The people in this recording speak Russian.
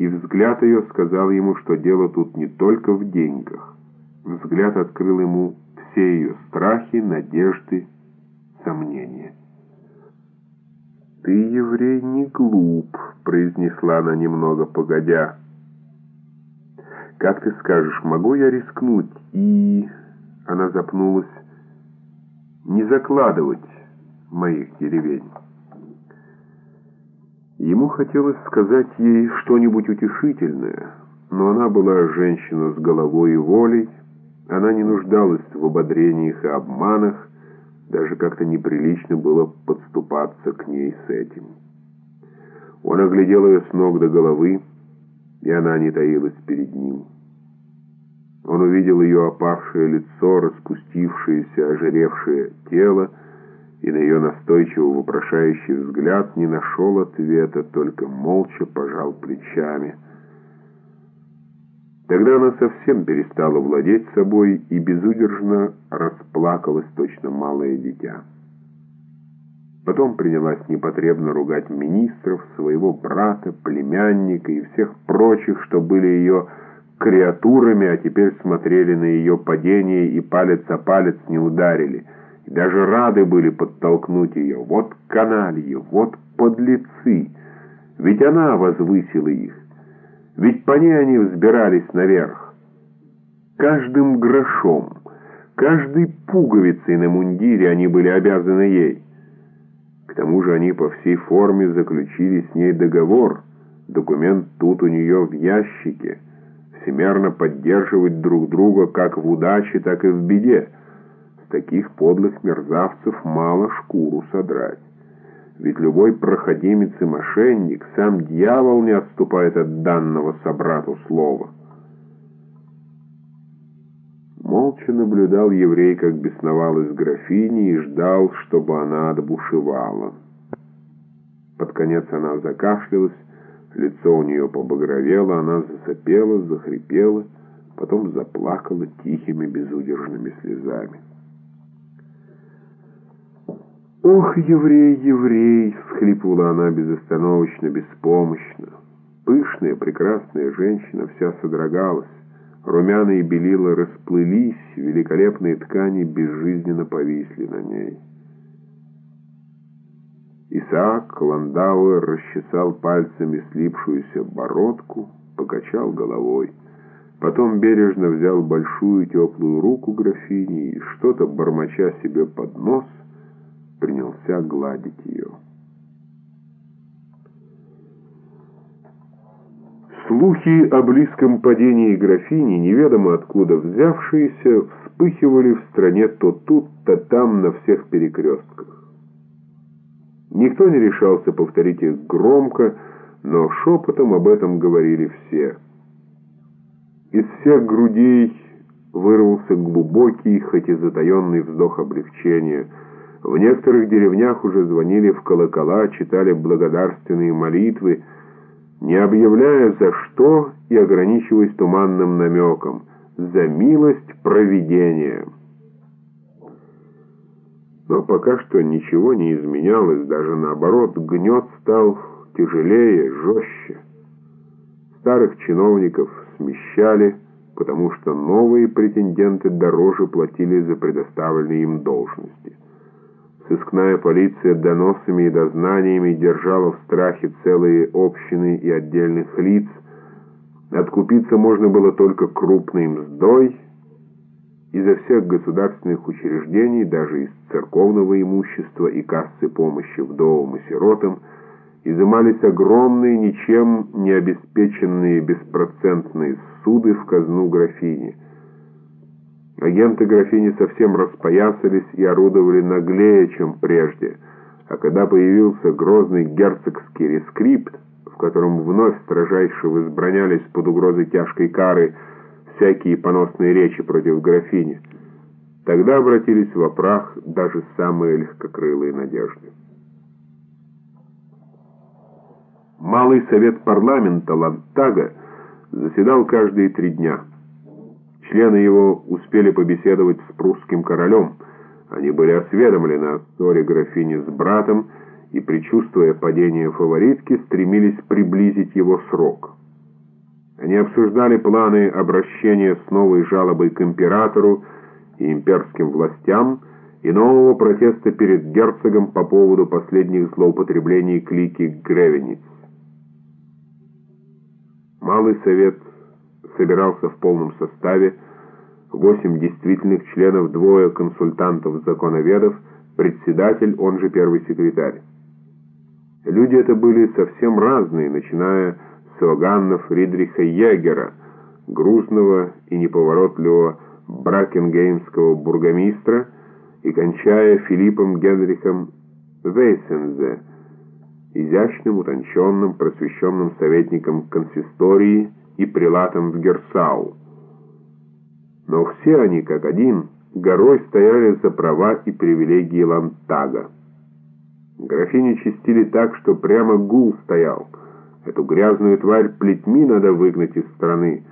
и взгляд ее сказал ему, что дело тут не только в деньгах. Взгляд открыл ему все ее страхи, надежды, сомнения. «Ты, еврей, не глуп», — произнесла она немного погодя. «Как ты скажешь, могу я рискнуть и...» Она запнулась. «Не закладывать моих деревень». Ему хотелось сказать ей что-нибудь утешительное, но она была женщина с головой и волей, она не нуждалась в ободрениях и обманах, даже как-то неприлично было подступаться к ней с этим. Он оглядел ее с ног до головы, и она не таилась перед ним. Он увидел ее опавшее лицо, распустившееся, ожиревшее тело, и на ее настойчиво вопрошающий взгляд не нашел ответа, только молча пожал плечами. Тогда она совсем перестала владеть собой и безудержно расплакалась точно малое дитя. Потом принялась непотребно ругать министров, своего брата, племянника и всех прочих, что были ее креатурами, а теперь смотрели на ее падение и палец о палец не ударили — даже рады были подтолкнуть ее. Вот канальи, вот подлецы. Ведь она возвысила их. Ведь по ней они взбирались наверх. Каждым грошом, каждой пуговицей на мундире они были обязаны ей. К тому же они по всей форме заключили с ней договор. Документ тут у нее в ящике. Всемерно поддерживать друг друга как в удаче, так и в беде таких подлых мерзавцев мало шкуру содрать. Ведь любой проходимец и мошенник, сам дьявол не отступает от данного собрату слова. Молча наблюдал еврей, как бесновалась графиня, и ждал, чтобы она отбушевала. Под конец она закашлялась, лицо у нее побагровело, она засопела, захрипела, потом заплакала тихими безудержными слезами. «Ох, еврей, еврей!» — всхлипывала она безостановочно, беспомощно. Пышная, прекрасная женщина вся содрогалась. Румяные белила расплылись, великолепные ткани безжизненно повисли на ней. Исаак Ландауэр расчесал пальцами слипшуюся бородку, покачал головой. Потом бережно взял большую теплую руку графини и, что-то бормоча себе под нос, принялся гладить ее. Слухи о близком падении графини, неведомо откуда взявшиеся, вспыхивали в стране то тут, то там, на всех перекрестках. Никто не решался повторить их громко, но шепотом об этом говорили все. Из всех грудей вырвался глубокий, хоть и затаенный вздох облегчения – в некоторых деревнях уже звонили в колокола, читали благодарственные молитвы, не объявляя за что и ограничиваясь туманным намеком «за милость провидения». Но пока что ничего не изменялось, даже наоборот, гнет стал тяжелее, жестче. Старых чиновников смещали, потому что новые претенденты дороже платили за предоставленные им должности. Сыскная полиция доносами и дознаниями держала в страхе целые общины и отдельных лиц. Откупиться можно было только крупной мздой. Изо всех государственных учреждений, даже из церковного имущества и кассы помощи вдовам и сиротам, изымались огромные, ничем не обеспеченные беспроцентные суды в казну графини – Агенты графини совсем распоясались и орудовали наглее, чем прежде, а когда появился грозный герцогский рескрипт, в котором вновь строжайше возбранялись под угрозой тяжкой кары всякие поносные речи против графини, тогда обратились в опрах даже самые легкокрылые надежды. Малый совет парламента Лантага заседал каждые три дня – Члены его успели побеседовать с прусским королем. Они были осведомлены о ссоре графини с братом и, предчувствуя падение фаворитки, стремились приблизить его срок. Они обсуждали планы обращения с новой жалобой к императору и имперским властям и нового протеста перед герцогом по поводу последних злоупотреблений клики Гревениц. Малый совет собирался в полном составе, восемь действительных членов, двое консультантов-законоведов, председатель, он же первый секретарь. Люди это были совсем разные, начиная с Иоганна Фридриха Егера, грузного и неповоротливого бракенгеймского бургомистра, и кончая Филиппом Генрихом Вейсензе, изящным, утонченным, просвещенным советником консистории и прилатом в Герсау. Но все они, как один, горой стояли за права и привилегии Лантага. Графиню чистили так, что прямо гул стоял. Эту грязную тварь плетьми надо выгнать из страны,